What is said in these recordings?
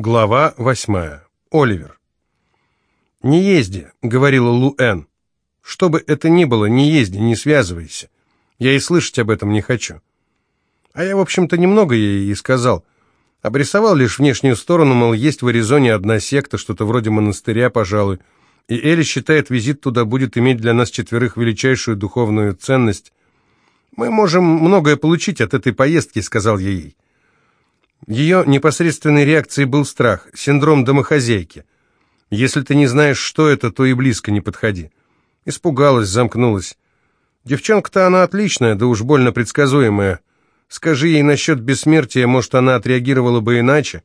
Глава восьмая. Оливер. «Не езди», — говорила Луэн. «Что бы это ни было, не езди, не связывайся. Я и слышать об этом не хочу». А я, в общем-то, немного ей и сказал. Обрисовал лишь внешнюю сторону, мол, есть в Аризоне одна секта, что-то вроде монастыря, пожалуй. И Элли считает, визит туда будет иметь для нас четверых величайшую духовную ценность. «Мы можем многое получить от этой поездки», — сказал я ей. Ее непосредственной реакцией был страх, синдром домохозяйки. Если ты не знаешь, что это, то и близко не подходи. Испугалась, замкнулась. Девчонка-то она отличная, да уж больно предсказуемая. Скажи ей насчет бессмертия, может, она отреагировала бы иначе.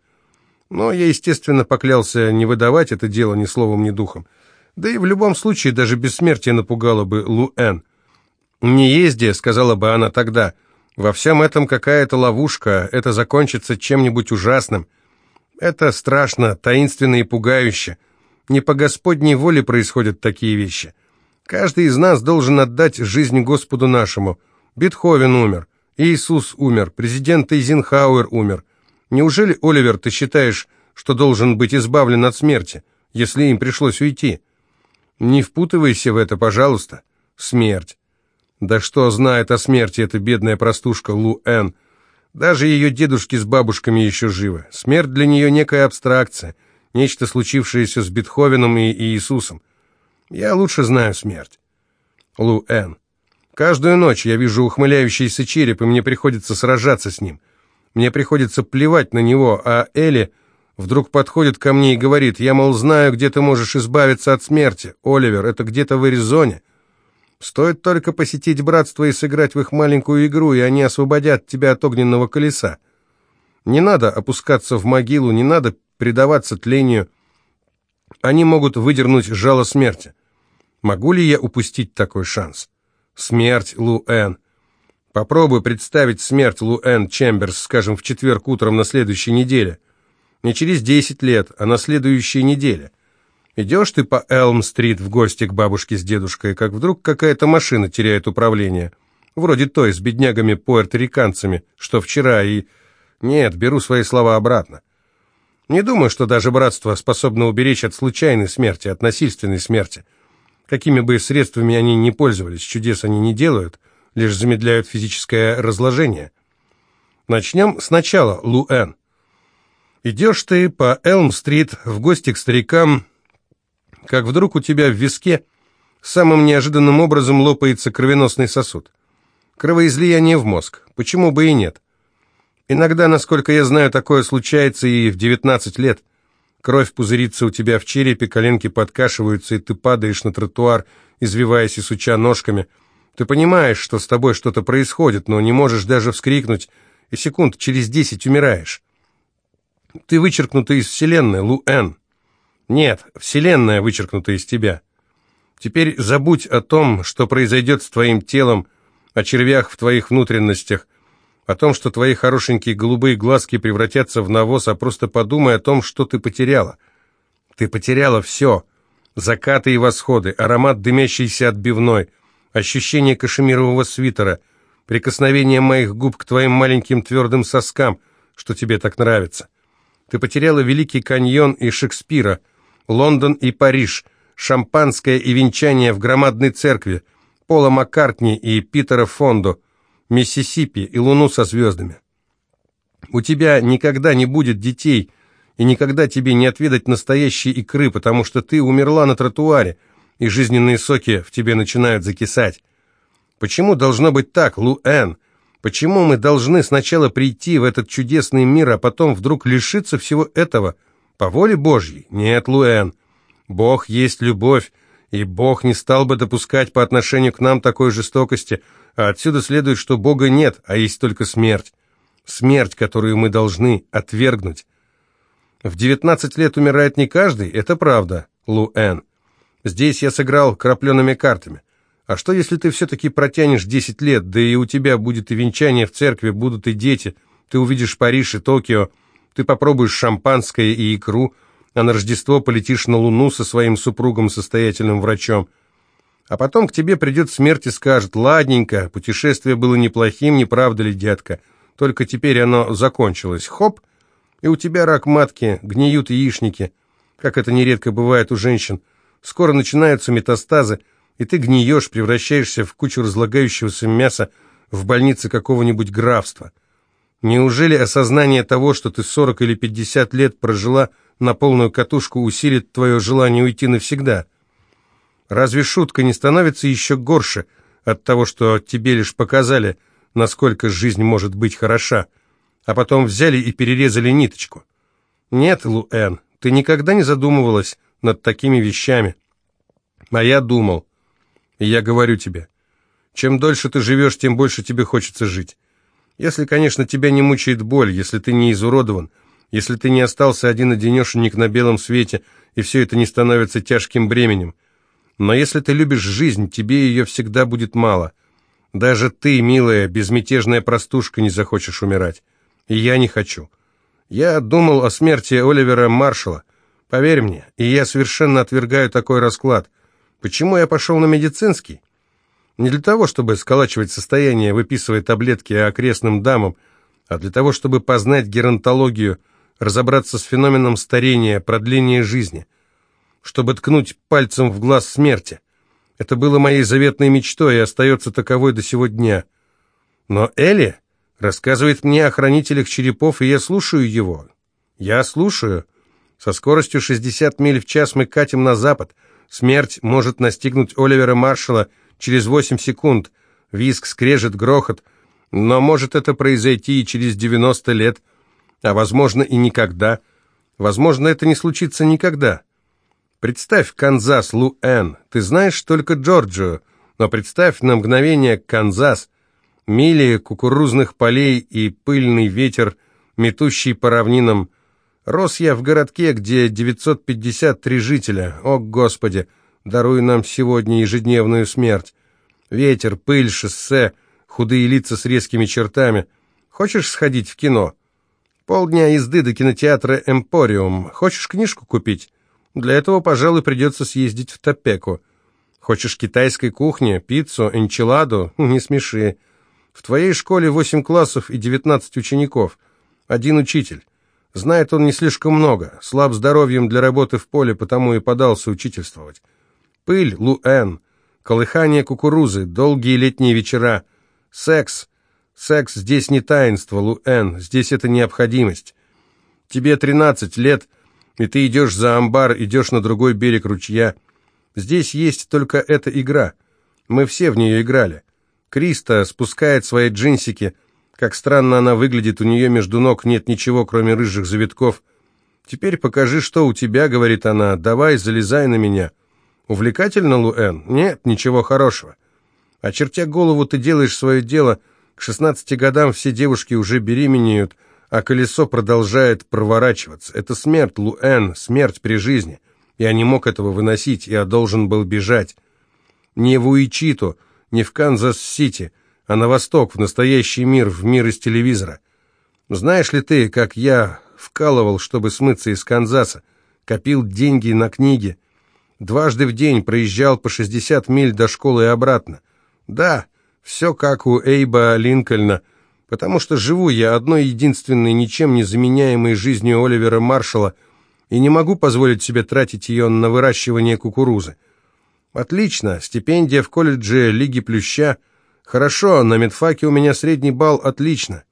Но я, естественно, поклялся не выдавать это дело ни словом, ни духом. Да и в любом случае даже бессмертие напугало бы Лу-Эн. «Не езди», — сказала бы она тогда, — во всем этом какая-то ловушка, это закончится чем-нибудь ужасным. Это страшно, таинственно и пугающе. Не по Господней воле происходят такие вещи. Каждый из нас должен отдать жизнь Господу нашему. Бетховен умер, Иисус умер, президент Эйзенхауэр умер. Неужели, Оливер, ты считаешь, что должен быть избавлен от смерти, если им пришлось уйти? Не впутывайся в это, пожалуйста. Смерть. Да что знает о смерти эта бедная простушка Лу Эн? Даже ее дедушки с бабушками еще живы. Смерть для нее некая абстракция, нечто случившееся с Бетховеном и Иисусом. Я лучше знаю смерть. Лу Эн. Каждую ночь я вижу ухмыляющийся череп, и мне приходится сражаться с ним. Мне приходится плевать на него, а Элли вдруг подходит ко мне и говорит, «Я, мол, знаю, где ты можешь избавиться от смерти. Оливер, это где-то в Аризоне». Стоит только посетить братство и сыграть в их маленькую игру, и они освободят тебя от огненного колеса. Не надо опускаться в могилу, не надо предаваться тлению. Они могут выдернуть жало смерти. Могу ли я упустить такой шанс? Смерть Лу-Эн. Попробуй представить смерть Лу-Эн Чемберс, скажем, в четверг утром на следующей неделе. Не через десять лет, а на следующей неделе. Идешь ты по Элм-стрит в гости к бабушке с дедушкой, как вдруг какая-то машина теряет управление. Вроде той, с беднягами-пуэрториканцами, что вчера и... Нет, беру свои слова обратно. Не думаю, что даже братство способно уберечь от случайной смерти, от насильственной смерти. Какими бы средствами они ни пользовались, чудес они не делают, лишь замедляют физическое разложение. Начнем сначала, Лу-Эн. Идешь ты по Элм-стрит в гости к старикам, как вдруг у тебя в виске самым неожиданным образом лопается кровеносный сосуд. Кровоизлияние в мозг. Почему бы и нет? Иногда, насколько я знаю, такое случается и в 19 лет. Кровь пузырится у тебя в черепе, коленки подкашиваются, и ты падаешь на тротуар, извиваясь и суча ножками. Ты понимаешь, что с тобой что-то происходит, но не можешь даже вскрикнуть, и секунд через десять умираешь. Ты вычеркнута из вселенной, Лу-Эн. Нет, Вселенная вычеркнута из тебя. Теперь забудь о том, что произойдет с твоим телом, о червях в твоих внутренностях, о том, что твои хорошенькие голубые глазки превратятся в навоз, а просто подумай о том, что ты потеряла. Ты потеряла все. Закаты и восходы, аромат дымящейся отбивной, ощущение кашемирового свитера, прикосновение моих губ к твоим маленьким твердым соскам, что тебе так нравится. Ты потеряла Великий каньон и Шекспира — Лондон и Париж, шампанское и венчание в громадной церкви, Пола Маккартни и Питера Фондо, Миссисипи и Луну со звездами. У тебя никогда не будет детей, и никогда тебе не отведать настоящей икры, потому что ты умерла на тротуаре, и жизненные соки в тебе начинают закисать. Почему должно быть так, Лу-Эн? Почему мы должны сначала прийти в этот чудесный мир, а потом вдруг лишиться всего этого – по воле Божьей? Нет, Луэн. Бог есть любовь, и Бог не стал бы допускать по отношению к нам такой жестокости, а отсюда следует, что Бога нет, а есть только смерть. Смерть, которую мы должны отвергнуть. В девятнадцать лет умирает не каждый, это правда, Луэн. Здесь я сыграл крапленными картами. А что, если ты все-таки протянешь десять лет, да и у тебя будет и венчание в церкви, будут и дети, ты увидишь Париж и Токио, ты попробуешь шампанское и икру, а на Рождество полетишь на Луну со своим супругом, состоятельным врачом. А потом к тебе придет смерть и скажет, «Ладненько, путешествие было неплохим, не правда ли, детка? Только теперь оно закончилось. Хоп!» И у тебя рак матки, гниют яичники, как это нередко бывает у женщин. Скоро начинаются метастазы, и ты гниешь, превращаешься в кучу разлагающегося мяса в больнице какого-нибудь графства. Неужели осознание того, что ты 40 или 50 лет прожила на полную катушку, усилит твое желание уйти навсегда? Разве шутка не становится еще горше от того, что тебе лишь показали, насколько жизнь может быть хороша, а потом взяли и перерезали ниточку? Нет, Луэн, ты никогда не задумывалась над такими вещами. А я думал. И я говорю тебе, чем дольше ты живешь, тем больше тебе хочется жить. Если, конечно, тебя не мучает боль, если ты не изуродован, если ты не остался один-одинешенек на белом свете, и все это не становится тяжким бременем. Но если ты любишь жизнь, тебе ее всегда будет мало. Даже ты, милая, безмятежная простушка, не захочешь умирать. И я не хочу. Я думал о смерти Оливера Маршалла. Поверь мне, и я совершенно отвергаю такой расклад. Почему я пошел на медицинский? Не для того, чтобы сколачивать состояние, выписывая таблетки окрестным дамам, а для того, чтобы познать геронтологию, разобраться с феноменом старения, продления жизни, чтобы ткнуть пальцем в глаз смерти. Это было моей заветной мечтой и остается таковой до сего дня. Но Элли рассказывает мне о хранителях черепов, и я слушаю его. Я слушаю. Со скоростью 60 миль в час мы катим на запад. Смерть может настигнуть Оливера Маршалла через 8 секунд. Виск, скрежет, грохот. Но может это произойти и через 90 лет, а возможно и никогда. Возможно, это не случится никогда. Представь Канзас, Луэн. Ты знаешь только Джорджию, но представь на мгновение Канзас. Мили кукурузных полей и пыльный ветер, метущий по равнинам. Рос я в городке, где 953 жителя. О, Господи! Даруй нам сегодня ежедневную смерть. Ветер, пыль, шоссе, худые лица с резкими чертами. Хочешь сходить в кино? Полдня езды до кинотеатра «Эмпориум». Хочешь книжку купить? Для этого, пожалуй, придется съездить в Топеку. Хочешь китайской кухни, пиццу, энчиладу? Не смеши. В твоей школе восемь классов и девятнадцать учеников. Один учитель. Знает он не слишком много, слаб здоровьем для работы в поле, потому и подался учительствовать. Пыль, Луэн, колыхание кукурузы, долгие летние вечера, секс. Секс здесь не таинство, Луэн, здесь это необходимость. Тебе тринадцать лет, и ты идешь за амбар, идешь на другой берег ручья. Здесь есть только эта игра. Мы все в нее играли. Криста спускает свои джинсики. Как странно она выглядит, у нее между ног нет ничего, кроме рыжих завитков. «Теперь покажи, что у тебя», — говорит она, — «давай, залезай на меня». Увлекательно, Луэн? Нет, ничего хорошего. Очертя голову, ты делаешь свое дело. К 16 годам все девушки уже беременеют, а колесо продолжает проворачиваться. Это смерть, Луэн, смерть при жизни. Я не мог этого выносить, я должен был бежать. Не в Уичито, не в Канзас-Сити, а на восток, в настоящий мир, в мир из телевизора. Знаешь ли ты, как я вкалывал, чтобы смыться из Канзаса, копил деньги на книги, Дважды в день проезжал по 60 миль до школы и обратно. Да, все как у Эйба Линкольна, потому что живу я одной единственной, ничем не заменяемой жизнью Оливера Маршалла и не могу позволить себе тратить ее на выращивание кукурузы. Отлично, стипендия в колледже Лиги Плюща. Хорошо, на медфаке у меня средний балл отлично.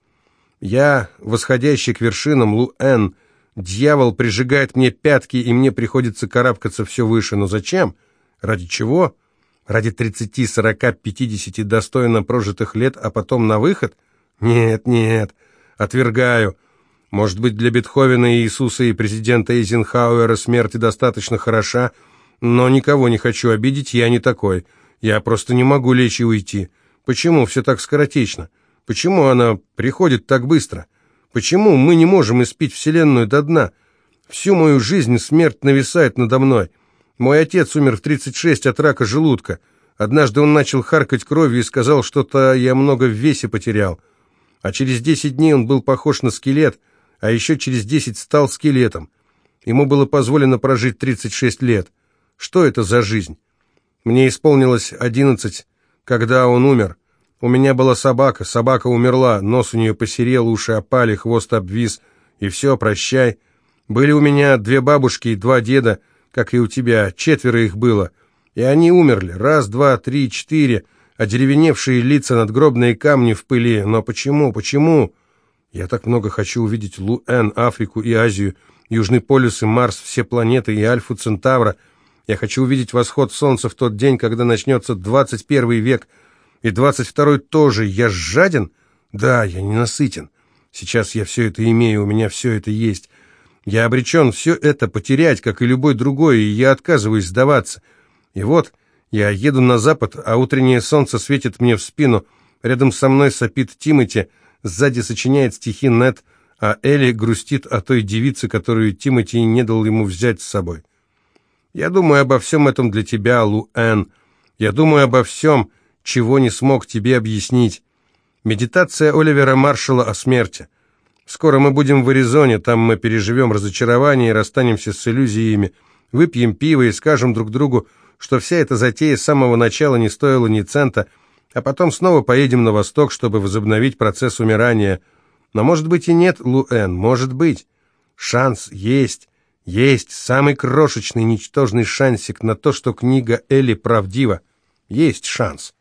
Я, восходящий к вершинам Лу-Эн, Дьявол прижигает мне пятки, и мне приходится карабкаться все выше. Но зачем? Ради чего? Ради 30, 40, 50 достойно прожитых лет, а потом на выход? Нет, нет, отвергаю. Может быть, для Бетховена, Иисуса и президента Эйзенхауэра смерть достаточно хороша, но никого не хочу обидеть, я не такой. Я просто не могу лечь и уйти. Почему все так скоротечно? Почему она приходит так быстро? Почему мы не можем испить Вселенную до дна? Всю мою жизнь смерть нависает надо мной. Мой отец умер в 36 от рака желудка. Однажды он начал харкать кровью и сказал, что-то я много в весе потерял. А через 10 дней он был похож на скелет, а еще через 10 стал скелетом. Ему было позволено прожить 36 лет. Что это за жизнь? Мне исполнилось 11, когда он умер. У меня была собака, собака умерла, нос у нее посерел, уши опали, хвост обвис, И все, прощай. Были у меня две бабушки и два деда, как и у тебя, четверо их было. И они умерли. Раз, два, три, четыре. Одеревеневшие лица, надгробные камни в пыли. Но почему, почему? Я так много хочу увидеть Луэн, Африку и Азию, Южный полюс и Марс, все планеты и Альфу Центавра. Я хочу увидеть восход солнца в тот день, когда начнется 21 век, и 22 тоже. Я жаден? Да, я ненасытен. Сейчас я все это имею, у меня все это есть. Я обречен все это потерять, как и любой другой, и я отказываюсь сдаваться. И вот я еду на запад, а утреннее солнце светит мне в спину. Рядом со мной сопит Тимати, сзади сочиняет стихи Нет, а Элли грустит о той девице, которую Тимати не дал ему взять с собой. Я думаю обо всем этом для тебя, Луэн. Я думаю обо всем, чего не смог тебе объяснить. Медитация Оливера Маршалла о смерти. Скоро мы будем в Аризоне, там мы переживем разочарование и расстанемся с иллюзиями, выпьем пиво и скажем друг другу, что вся эта затея с самого начала не стоила ни цента, а потом снова поедем на восток, чтобы возобновить процесс умирания. Но может быть и нет, Луэн, может быть. Шанс есть, есть самый крошечный, ничтожный шансик на то, что книга Элли правдива. Есть шанс.